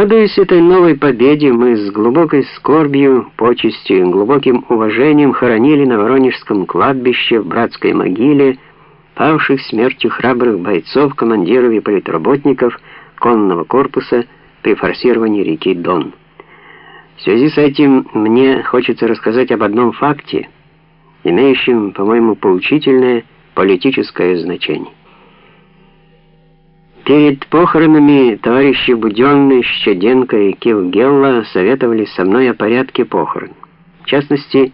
Радуясь этой новой победе, мы с глубокой скорбью, почестью и глубоким уважением хоронили на Воронежском кладбище в братской могиле павших смертью храбрых бойцов, командиров и политработников конного корпуса при форсировании реки Дон. В связи с этим мне хочется рассказать об одном факте, имеющем, по-моему, поучительное политическое значение. Перед похоронами товарищи Буденный, Щеденко и Килгелла советовали со мной о порядке похорон. В частности,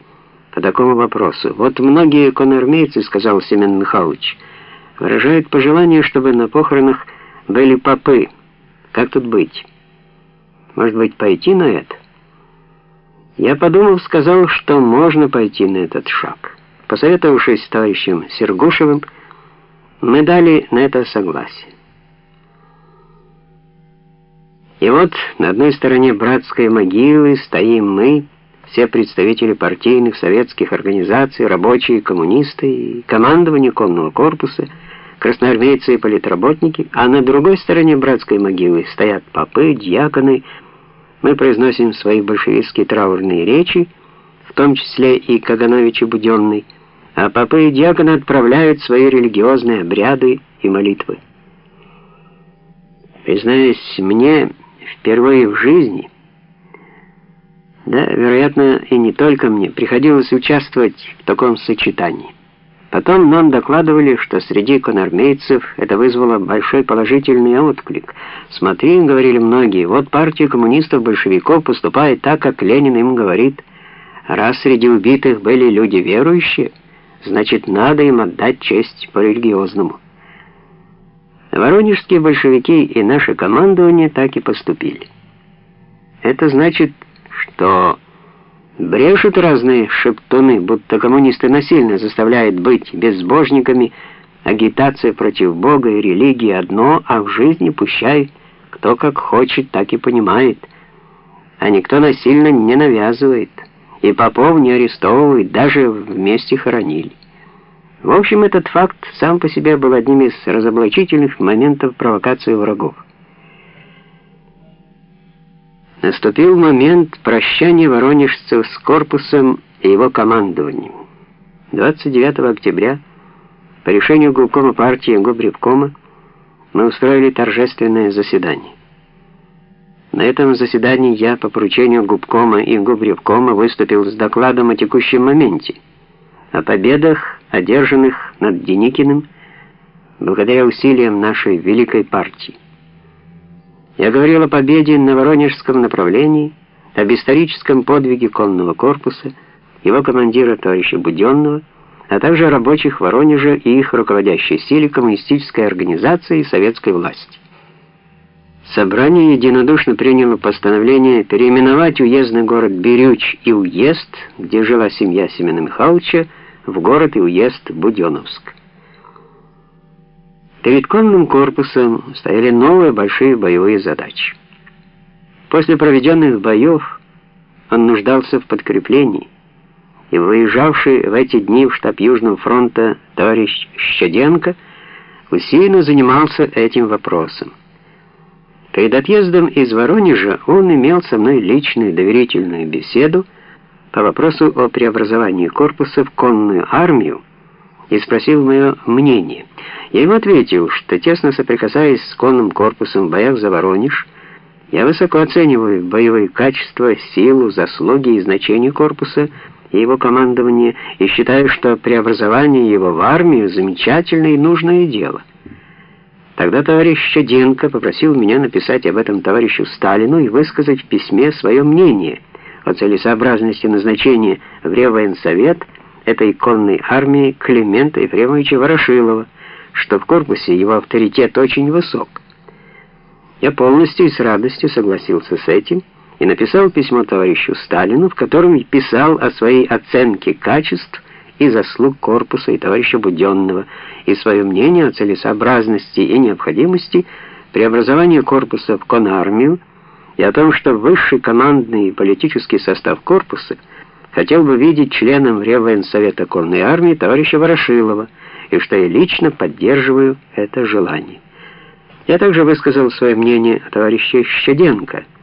по такому вопросу. Вот многие конармейцы, сказал Семен Михайлович, выражают пожелание, чтобы на похоронах были попы. Как тут быть? Может быть, пойти на это? Я подумал, сказал, что можно пойти на этот шаг. Посоветовавшись с товарищем Сергушевым, мы дали на это согласие. И вот на одной стороне братской могилы стоим мы, все представители партийных, советских организаций, рабочие, коммунисты и командование конного корпуса, красноармейцы и политработники, а на другой стороне братской могилы стоят попы, дьяконы. Мы произносим свои большевистские траурные речи, в том числе и Каганович и Буденный, а попы и дьяконы отправляют свои религиозные обряды и молитвы. Признаюсь, мне впервые в жизни, да, вероятно, и не только мне, приходилось участвовать в таком сочетании. Потом нам докладывали, что среди конармейцев это вызвало большой положительный отклик. «Смотри», — говорили многие, — «вот партия коммунистов-большевиков поступает так, как Ленин им говорит. Раз среди убитых были люди верующие, значит, надо им отдать честь по-религиозному». Воронежские большевики и наше командование так и поступили. Это значит, что брешут разные шептуны, будто коммунисты насильно заставляют быть безбожниками, агитация против Бога и религии одно, а в жизни пущай кто как хочет, так и понимает. А никто насильно не навязывает, и попов не арестовывает, даже вместе хоронили. В общем, этот факт сам по себе был одним из разоблачительных моментов провокации врагов. Наступил момент прощания воронежцев с корпусом и его командованием. 29 октября по решению губкома партии Губревкома мы устроили торжественное заседание. На этом заседании я по поручению губкома и Губревкома выступил с докладом о текущем моменте, о победах одержанных над Деникиным благодаря усилиям нашей великой партии. Я говорил о победе на Воронежском направлении, об историческом подвиге конного корпуса, его командира товарища Буденного, а также рабочих Воронежа и их руководящей силе коммунистической организации и советской власти. Собрание единодушно приняло постановление переименовать уездный город Бирюч и уезд, где жила семья Семена Михайловича, в город и уезд Буденновск. Перед конным корпусом стояли новые большие боевые задачи. После проведенных боев он нуждался в подкреплении, и выезжавший в эти дни в штаб Южного фронта товарищ Щеденко усиленно занимался этим вопросом. Перед отъездом из Воронежа он имел со мной личную доверительную беседу, по вопросу о преобразовании корпуса в конную армию и спросил мое мнение. Я ему ответил, что тесно соприкасаясь с конным корпусом в боях за Воронеж, я высоко оцениваю боевые качества, силу, заслуги и значение корпуса и его командования и считаю, что преобразование его в армию замечательное и нужное дело. Тогда товарищ Щеденко попросил меня написать об этом товарищу Сталину и высказать в письме свое мнение – о целесообразности назначения в Реввоенсовет этой конной армии Климента Ефремовича Ворошилова, что в корпусе его авторитет очень высок. Я полностью и с радостью согласился с этим и написал письмо товарищу Сталину, в котором писал о своей оценке качеств и заслуг корпуса и товарища Буденного, и свое мнение о целесообразности и необходимости преобразования корпуса в конармию, и о том, что высший командный и политический состав корпуса хотел бы видеть членом Реввоенсовета конной армии товарища Ворошилова, и что я лично поддерживаю это желание. Я также высказал свое мнение о товарище Щеденко –